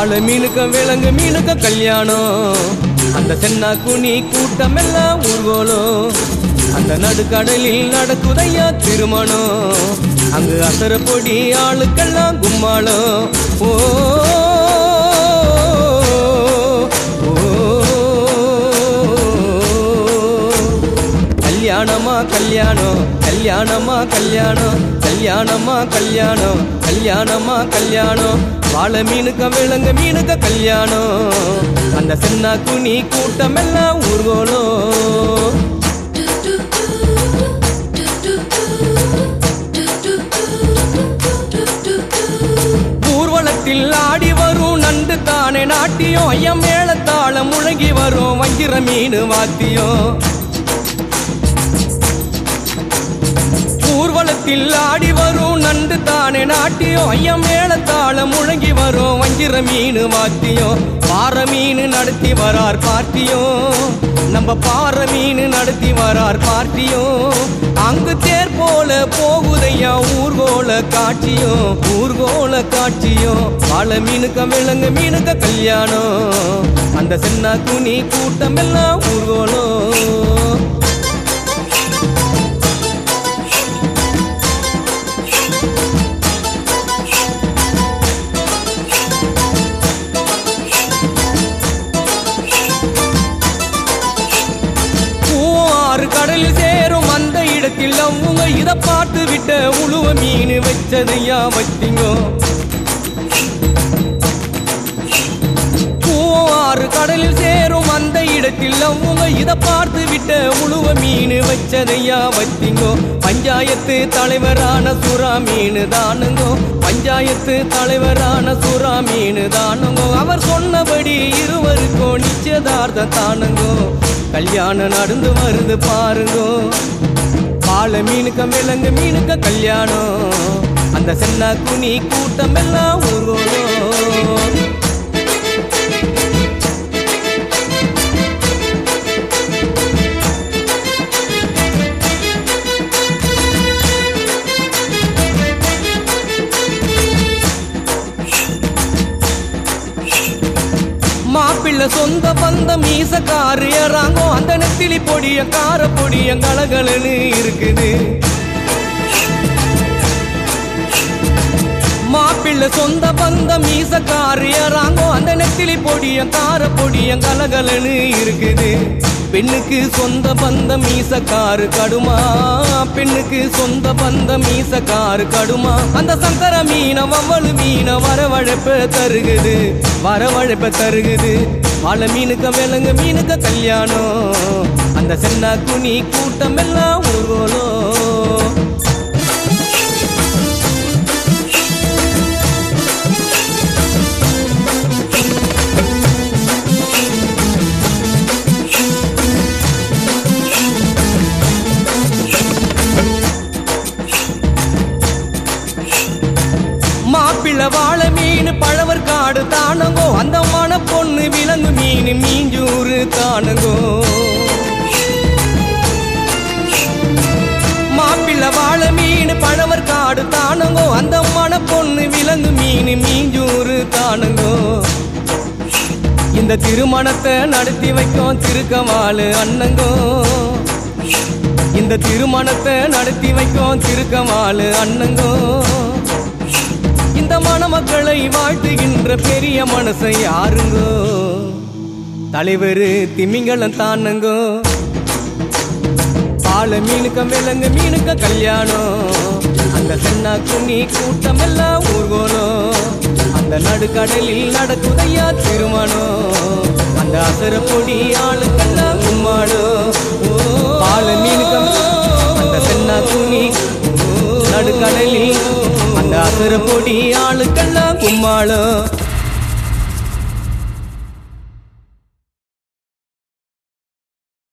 மீனுக்க விலங்கு மீனுக்கும் கல்யாணம் அந்த சென்னா குனி கூட்டம் எல்லாம் ஊர்வலம் அந்த நடுக்கடலில் நடக்குதையா திருமணம் அங்கு அசர பொடி ஆளுக்கெல்லாம் கும்மாளம் ஓ கல்யாணமா கல்யாணம் கல்யாணமா கல்யாணம்? கல்யாணமா கல்யாணம்? கல்யாணமா கல்யாணம்? வாழை மீனுக்க விலங்கு மீனுக்க கல்யாணம்? அந்த சின்ன குனி கூட்டம் எல்லாம் ஊர்கோலம். ஊர்வலத்தில் ஆடி வரும் நண்டு தானே நாட்டியம் ஐயம் மேளத்தாளம் முழங்கி வரும் வஞ்சிர மீன் வாத்தியம் ஊர்வலத்தில் ஆடி வரும் நண்டு தானே நாட்டியம். ஐயம் மேளத்தாளம் முழங்கி வரும் வஞ்சிர மீன் வாத்தியம். பாற மீன் நடத்தி வரார் பார்ட்டியும் நம்ம பாற மீன் நடத்தி வரார் பார்ட்டியும் அங்கு தேர் போல போகுதையா ஊர்கோல காட்சியும். ஊர்கோல காட்சியும். பல மீனுக்க விலங்கு மீனுக்க கல்யாணம். அந்த சின்ன துணி கூட்டம் எல்லாம் ஊர்கோலம் இத பார்த்து விட்ட உழுவ மீன் வச்சதையா வச்சிங்கோ? ஆறு கடலில் சேரும் அந்த இடத்தில் அவங்க இத பார்த்து விட்ட உழுவ மீன் வச்சதையா வச்சிங்கோ? பஞ்சாயத்து தலைவரான சுறா மீன் தானுங்கோ. பஞ்சாயத்து தலைவரான சுறா மீன் தானுங்கோ. அவர் சொன்னபடி இருவருக்கும் நிச்சயதார்த்தம் தானுங்கோ. கல்யாணம் நடந்து வருது பாருங்கோ. ஆள மீனுக்க விலங்கு மீனுக்க கல்யாணம். அந்த சென்னா குனி கூட்டம் எல்லாம் ஊர்வலம் இல்ல சொந்த பந்தம் மீசக்காரு ஏறாங்கோ. அந்த நெத்திலி பொடிய கார பொடிய கலகலன்னு இருக்குது. மாப்பிள்ளை சொந்த பந்தம் மீசக்காரு ஏறாங்கோ. அந்த நெத்திலி பொடிய கார பொடிய கலகலன்னு இருக்குது. பெண்ணுக்கு சொந்த பந்தம் மீசக்காரு கடுமா? பெண்ணுக்கு சொந்த பந்தம் மீசக்காரு கடுமா? அந்த சங்கர மீன வவ்வளு மீன வரவழைப்ப தருகுது. வரவழைப்ப தருகுது. வாழ மீனுக்க விலங்கு மீனுக்க கல்யாணம். அந்த சென்னா துணி கூட்டம் எல்லாம் ஊர்வலம் மாப்பிள்ள வாழ மீன் பழவர் காடு தானங்கோ அந்த மன விலங்கு மீஞ்சூறு தானுங்கோ. மாப்பிள்ளை வாழ மீன் பழவர் காடு தானுங்கோ. அந்த மன பொண்ணு விலங்கு மீன் மீஞ்சூறு தானுங்கோ. இந்த திருமணத்தை நடத்தி வைக்கும் திருக்கமாலு அண்ணங்கோ. இந்த திருமணத்தை நடத்தி வைக்கும் திருக்கமாலு அண்ணங்கோ. இந்த மணமக்களை வாழ்த்துகின்ற பெரிய மனசை யாருங்கோ. தலைவர் திமிங்கலம் தானுங்கோ. பால மீனுக்க விலங்கு மீனுக்க கல்யாணம். அந்த சென்னா குண்ணி கூட்டம் எல்லாம் ஊர்கோலம் அந்த நடுக்கடலில் நடக்குதையா திருமணம். அந்த அசர பொடி ஆளுக்கெல்லாம் கும்மாடும். பால மீனுக்க அந்த சென்னா குண்ணி நடுக்கடலில். அந்த அசர பொடி ஆளுக்கெல்லாம் கும்மாளம்